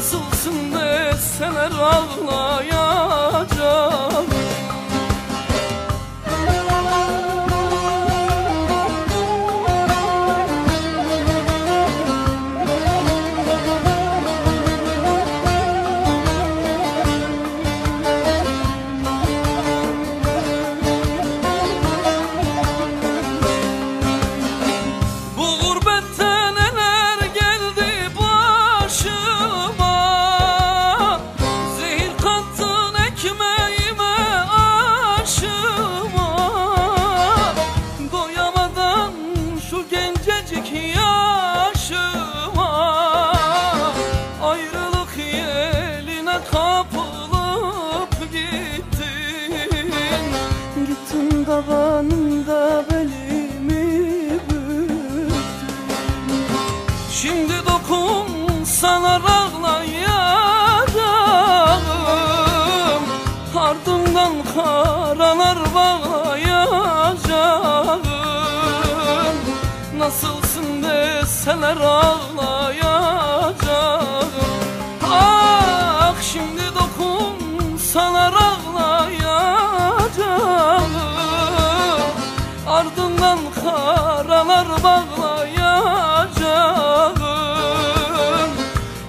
Nasılsın deseler ağlayan havanında belimi büktüm. Şimdi dokunsalar ağlayacağım Ardından karalar bağlayacağım Nasılsın deseler ağlayacağım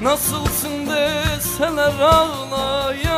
Nasılsın deseler ağlayayım